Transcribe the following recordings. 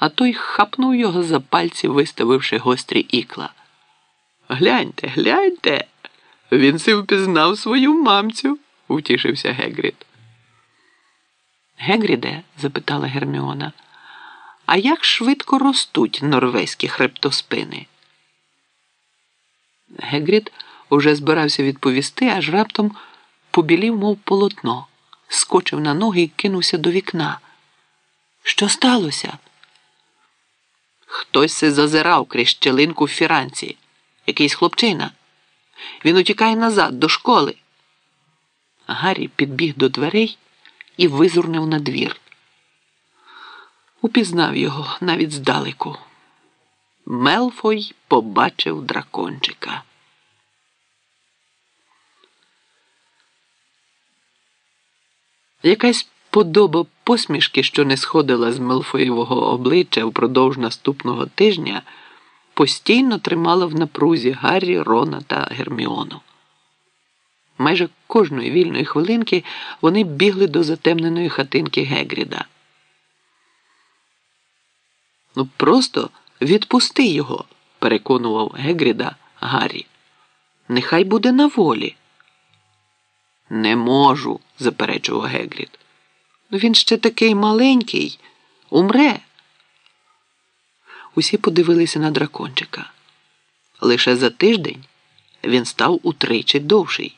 а той хапнув його за пальці, виставивши гострі ікла. Гляньте, гляньте, він си впізнав свою мамцю, утішився Гегрід. Гегріде? запитала Герміона. А як швидко ростуть норвезькі хребтоспини? Гегрід уже збирався відповісти, аж раптом побілів, мов полотно, скочив на ноги і кинувся до вікна. Що сталося? Хтось се зазирав крізь щелинку в фіранці. Якийсь хлопчина. Він утікає назад до школи. Гаррі підбіг до дверей і визурнив на двір. Упізнав його навіть здалеку. Мелфой побачив дракончика. Якась подоба посмішки, що не сходила з Мелфоєвого обличчя впродовж наступного тижня, постійно тримала в напрузі Гаррі, Рона та Герміону. Майже кожної вільної хвилинки вони бігли до затемненої хатинки Гегріда. Ну, просто відпусти його, переконував Гегріда Гаррі. Нехай буде на волі. Не можу, заперечував Гегрід. Ну він ще такий маленький, умре. Усі подивилися на дракончика. Лише за тиждень він став утричі довший.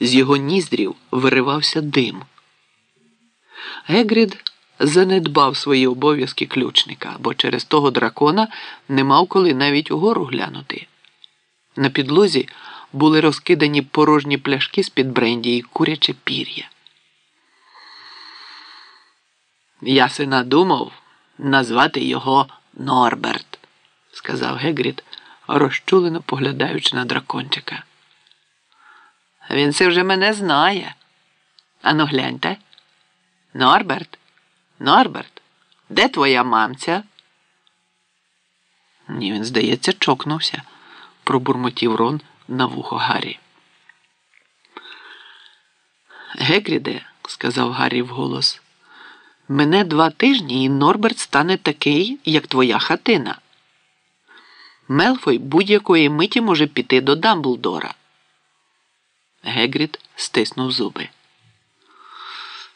З його ніздрів виривався дим. Гегрід занедбав свої обов'язки ключника, бо через того дракона не мав коли навіть угору глянути. На підлозі були розкидані порожні пляшки з-під бренді і куряче пір'я. Я си надумав назвати його Норберт, сказав Гегрід, розчулено поглядаючи на дракончика. Він це вже мене знає. Ану гляньте. Норберт, Норберт, де твоя мамця? Ні, він, здається, чокнувся, пробурмотів Рон на вухо Гаррі. Гегріде, сказав Гаррі вголос, мене два тижні і Норберт стане такий, як твоя хатина. Мелфой будь-якої миті може піти до Дамблдора. Гегрід стиснув зуби.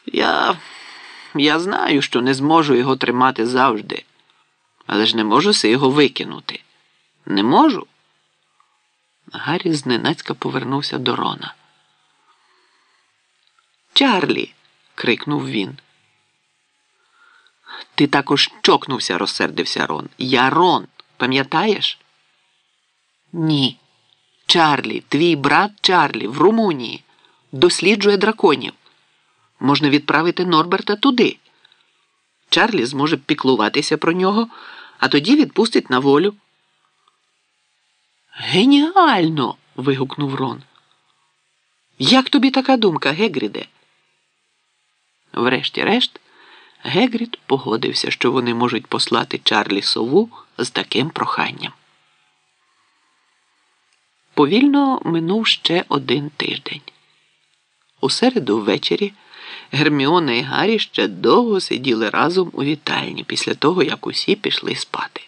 Я я знаю, що не зможу його тримати завжди, але ж не можу си його викинути. Не можу. Гаррі зненацька повернувся до Рона. Чарлі. крикнув він. Ти також чокнувся, розсердився Рон. Я Рон, пам'ятаєш? Ні. Чарлі, твій брат Чарлі в Румунії досліджує драконів. Можна відправити Норберта туди. Чарлі зможе піклуватися про нього, а тоді відпустить на волю. Геніально. вигукнув Рон. Як тобі така думка, Гегріде? Врешті-решт, Гегрід погодився, що вони можуть послати Чарлі сову з таким проханням. Повільно минув ще один тиждень. У середу ввечері Герміона і Гаррі ще довго сиділи разом у вітальні після того, як усі пішли спати.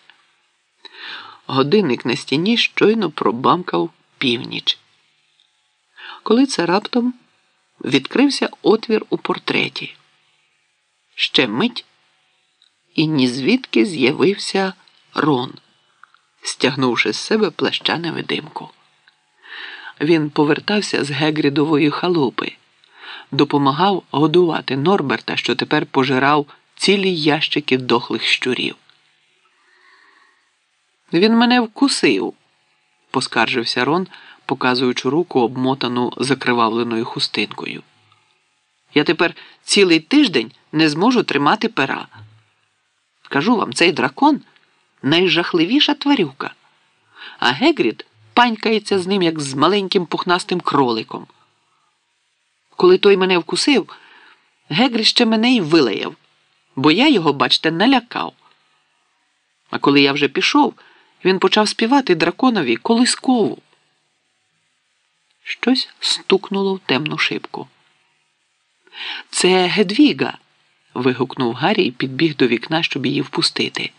Годинник на стіні щойно пробамкав північ. Коли це раптом відкрився отвір у портреті. Ще мить, і ні звідки з'явився Рон, стягнувши з себе плаща невидимку. Він повертався з Гегрідової халупи, допомагав годувати Норберта, що тепер пожирав цілі ящики дохлих щурів. Він мене вкусив, поскаржився Рон, показуючи руку, обмотану закривавленою хустинкою. Я тепер цілий тиждень не зможу тримати пера. Кажу вам, цей дракон найжахливіша тварюка, а Гегрід панькається з ним, як з маленьким пухнастим кроликом. Коли той мене вкусив, Гегрід ще мене й вилаяв, бо я його, бачте, налякав. А коли я вже пішов, він почав співати драконові колискову. Щось стукнуло в темну шибку. Це Гедвіга, вигукнув Гаррі і підбіг до вікна, щоб її впустити.